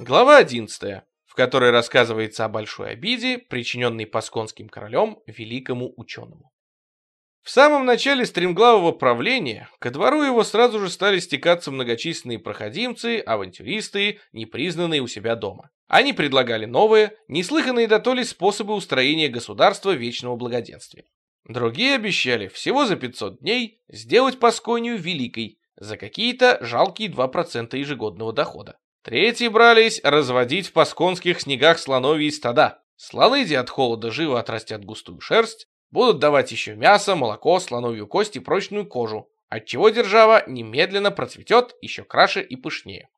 Глава 11, в которой рассказывается о большой обиде, причиненной пасконским королем великому ученому. В самом начале стремглавого правления ко двору его сразу же стали стекаться многочисленные проходимцы, авантюристы, непризнанные у себя дома. Они предлагали новые, неслыханные до то ли способы устроения государства вечного благоденствия. Другие обещали всего за 500 дней сделать Пасконию великой за какие-то жалкие 2% ежегодного дохода. Третьи брались разводить в пасконских снегах слоновьи стада. Слоны, от холода живо отрастят густую шерсть, будут давать еще мясо, молоко, слоновью кость и прочную кожу, отчего держава немедленно процветет еще краше и пышнее.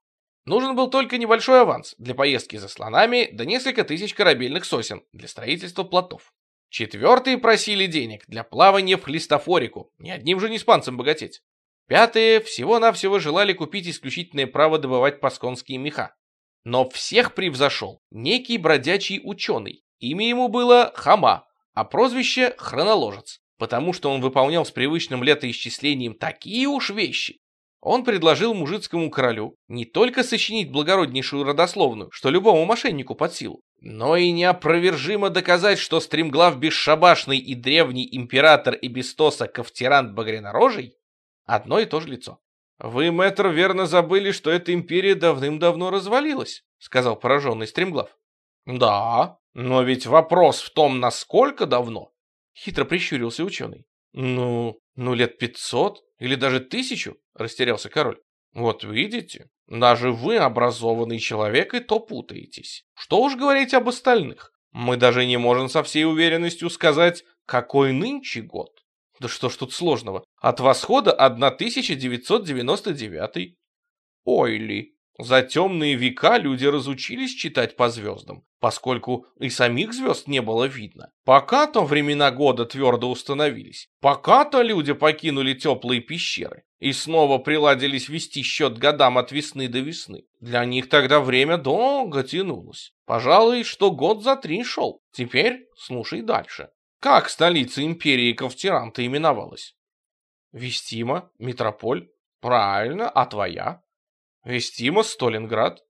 Нужен был только небольшой аванс для поездки за слонами да несколько тысяч корабельных сосен для строительства плотов. Четвертые просили денег для плавания в Хлистофорику, ни одним же не испанцам богатеть. Пятые всего-навсего желали купить исключительное право добывать пасконские меха. Но всех превзошел некий бродячий ученый. Имя ему было Хама, а прозвище Хроноложец, потому что он выполнял с привычным летоисчислением такие уж вещи. Он предложил мужицкому королю не только сочинить благороднейшую родословную, что любому мошеннику под силу, но и неопровержимо доказать, что стремглав бесшабашный и древний император Эбистоса Кафтирант Багрянорожий одно и то же лицо. «Вы, мэтр, верно забыли, что эта империя давным-давно развалилась», — сказал пораженный стремглав. «Да, но ведь вопрос в том, насколько давно?» Хитро прищурился ученый. «Ну, ну лет пятьсот или даже тысячу?» Растерялся король. «Вот видите, даже вы, образованный человек, и то путаетесь. Что уж говорить об остальных. Мы даже не можем со всей уверенностью сказать, какой нынче год. Да что ж тут сложного? От восхода 1999. Ой ли, за темные века люди разучились читать по звездам, поскольку и самих звезд не было видно. Пока-то времена года твердо установились, пока-то люди покинули теплые пещеры и снова приладились вести счет годам от весны до весны. Для них тогда время долго тянулось. Пожалуй, что год за три шел. Теперь слушай дальше. Как столица империи Ковтиранта именовалась? Вестима, Метрополь. Правильно, а твоя? Вестима, Сталинград.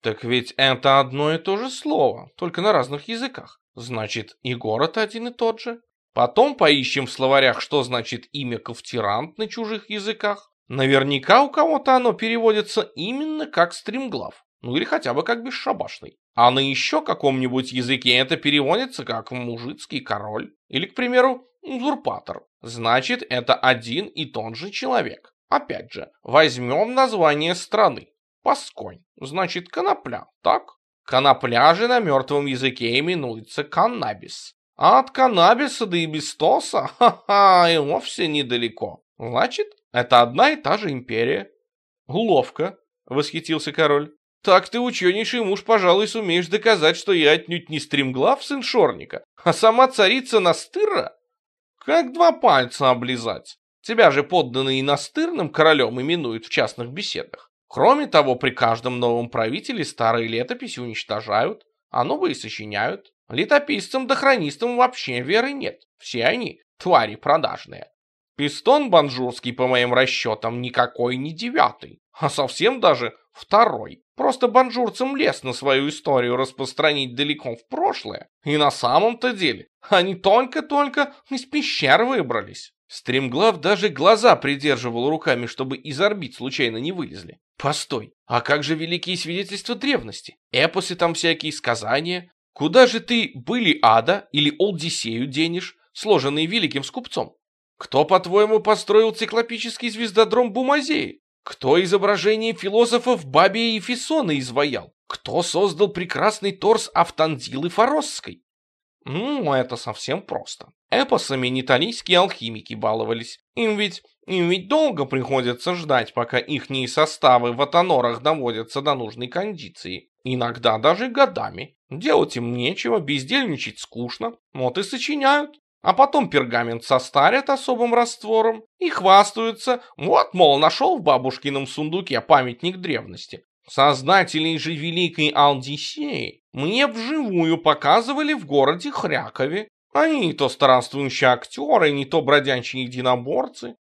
Так ведь это одно и то же слово, только на разных языках. Значит, и город один и тот же. Потом поищем в словарях, что значит имя Ковтирант на чужих языках. Наверняка у кого-то оно переводится именно как стримглав, ну или хотя бы как бесшабашный. А на еще каком-нибудь языке это переводится как мужицкий король или, к примеру, узурпатор. Значит, это один и тот же человек. Опять же, возьмем название страны. Пасконь, значит конопля, так? Конопля же на мертвом языке именуется каннабис. А от каннабиса до ибистоса, ха-ха, и вовсе недалеко. Значит, это одна и та же империя. Ловко, восхитился король. Так ты, ученейший муж, пожалуй, сумеешь доказать, что я отнюдь не стремглав сын Шорника, а сама царица Настыра? Как два пальца облизать. Тебя же подданные настырным королем именуют в частных беседах. Кроме того, при каждом новом правителе старые летописи уничтожают, а новые сочиняют. Летописцам да хронистам вообще веры нет. Все они твари продажные. Пистон банжурский, по моим расчетам, никакой не девятый, а совсем даже второй. Просто банжурцам лестно свою историю распространить далеко в прошлое. И на самом-то деле они только-только из пещер выбрались. Стремглав даже глаза придерживал руками, чтобы из орбит случайно не вылезли. Постой, а как же великие свидетельства древности? Эпосы там всякие, сказания? Куда же ты были ада или Олдисею денешь, сложенные великим скупцом? Кто, по-твоему, построил циклопический звездодром Бумазеи? Кто изображение философов Бабия и Фесона изваял? Кто создал прекрасный торс Автандилы Форосской? Ну, это совсем просто. Эпосами неталийские алхимики баловались. Им ведь, им ведь долго приходится ждать, пока ихние составы в атонорах доводятся до нужной кондиции. Иногда даже годами. Делать им нечего, бездельничать скучно. Вот и сочиняют. А потом пергамент состарят особым раствором и хвастаются. Вот, мол, нашел в бабушкином сундуке памятник древности. Создателей же Великой Алдисеи мне вживую показывали в городе Хрякове. Они не то странствующие актеры, не то бродячие единоборцы.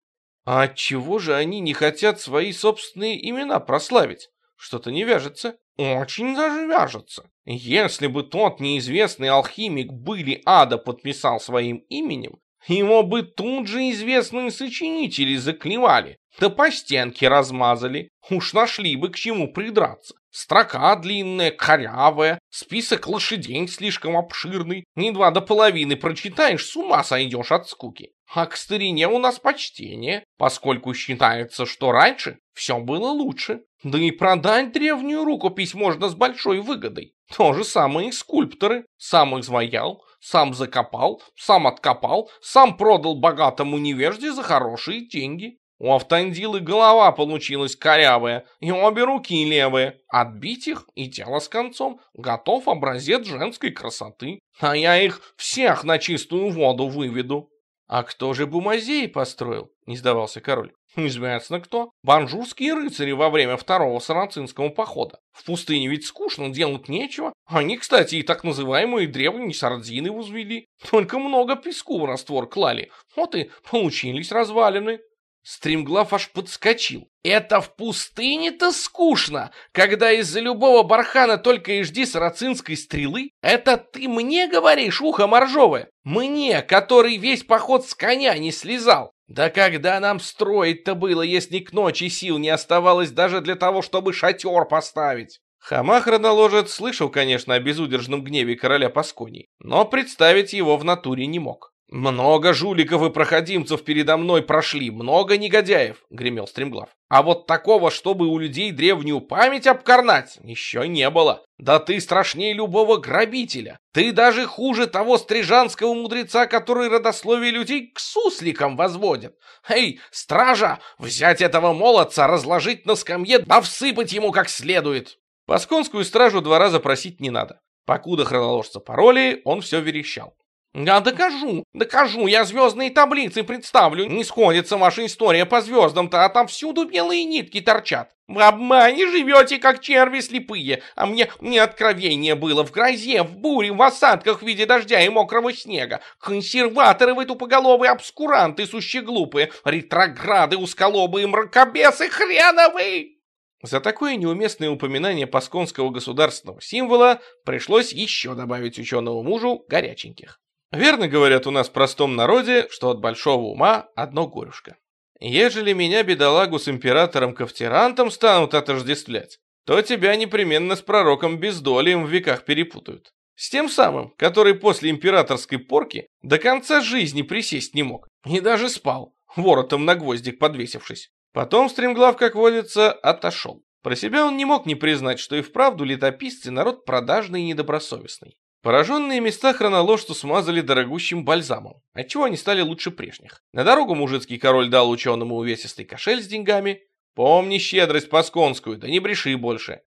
А отчего же они не хотят свои собственные имена прославить? Что-то не вяжется. Очень даже вяжется. Если бы тот неизвестный алхимик Были Ада подписал своим именем, его бы тут же известные сочинители заклевали, да по стенке размазали. Уж нашли бы к чему придраться. Строка длинная, корявая, список лошадей слишком обширный. Едва до половины прочитаешь, с ума сойдешь от скуки. А к старине у нас почтение, поскольку считается, что раньше все было лучше. Да и продать древнюю рукопись можно с большой выгодой. То же самое и скульпторы. Сам изваял, сам закопал, сам откопал, сам продал богатому невежде за хорошие деньги. У Автандилы голова получилась корявая, и обе руки левые. Отбить их и тело с концом. Готов образец женской красоты. А я их всех на чистую воду выведу. «А кто же Бумазей построил?» — не сдавался король. «Известно кто. Банжурские рыцари во время второго сарацинского похода. В пустыне ведь скучно, делать нечего. Они, кстати, и так называемые древние сардины возвели. Только много песку в раствор клали. Вот и получились развалины». Стримглав аж подскочил. «Это в пустыне-то скучно, когда из-за любого бархана только и жди сарацинской стрелы? Это ты мне говоришь, ухо моржовое? Мне, который весь поход с коня не слезал? Да когда нам строить-то было, если к ночи сил не оставалось даже для того, чтобы шатер поставить?» Хама хроноложец слышал, конечно, о безудержном гневе короля Паскони, но представить его в натуре не мог. «Много жуликов и проходимцев передо мной прошли, много негодяев», — гремел Стремглав. «А вот такого, чтобы у людей древнюю память обкорнать, еще не было. Да ты страшнее любого грабителя. Ты даже хуже того стрижанского мудреца, который родословие людей к сусликам возводит. Эй, стража, взять этого молодца, разложить на скамье, да всыпать ему как следует». Пасконскую стражу два раза просить не надо. Покуда хроноложца пароли, он все верещал. «Я докажу, докажу, я звездные таблицы представлю. Не сходится ваша история по звездам-то, а там всюду белые нитки торчат. В обмане живете, как черви слепые, а мне, мне откровение было в грозе, в буре, в осадках в виде дождя и мокрого снега. Консерваторы вы тупоголовые обскуранты, сущие глупые, ретрограды узколобые, мракобесы хреновые!» За такое неуместное упоминание пасконского государственного символа пришлось еще добавить ученому мужу горяченьких. Верно говорят у нас в простом народе, что от большого ума одно горюшка. Ежели меня, бедолагу, с императором Кафтирантом станут отождествлять, то тебя непременно с пророком Бездолием в веках перепутают. С тем самым, который после императорской порки до конца жизни присесть не мог. И даже спал, воротом на гвоздик подвесившись. Потом стремглав, как водится, отошел. Про себя он не мог не признать, что и вправду летописцы народ продажный и недобросовестный. Пораженные места хроноложцу смазали дорогущим бальзамом, отчего они стали лучше прежних. На дорогу мужицкий король дал ученому увесистый кошель с деньгами. Помни щедрость пасконскую, да не бреши больше.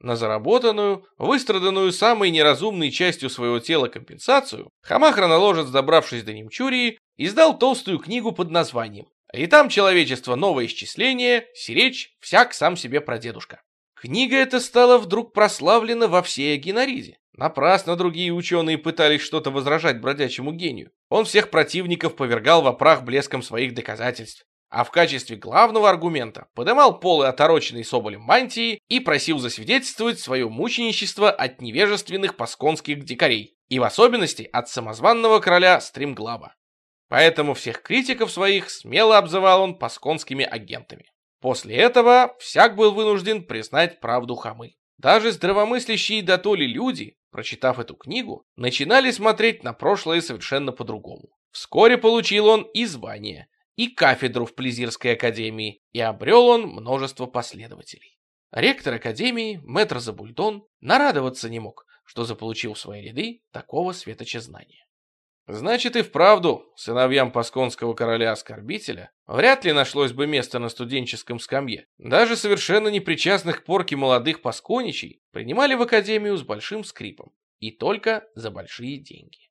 На заработанную, выстраданную самой неразумной частью своего тела компенсацию, хама-хроноложец, добравшись до Немчурии, издал толстую книгу под названием «И там человечество новое исчисление, сиречь, всяк сам себе прадедушка». Книга эта стала вдруг прославлена во всей Агенариде. Напрасно другие ученые пытались что-то возражать бродячему гению. Он всех противников повергал во прах блеском своих доказательств. А в качестве главного аргумента подымал полы отороченной соболем мантии и просил засвидетельствовать свое мученичество от невежественных пасконских дикарей, и в особенности от самозванного короля Стримглава. Поэтому всех критиков своих смело обзывал он пасконскими агентами. После этого всяк был вынужден признать правду хамы. Даже здравомыслящие дотоли люди, прочитав эту книгу, начинали смотреть на прошлое совершенно по-другому. Вскоре получил он и звание, и кафедру в Плезирской академии, и обрел он множество последователей. Ректор академии, мэтр Забульдон, нарадоваться не мог, что заполучил в свои ряды такого светоча знания. Значит и вправду, сыновьям пасконского короля-оскорбителя вряд ли нашлось бы место на студенческом скамье. Даже совершенно непричастных к порке молодых пасконичей принимали в академию с большим скрипом и только за большие деньги.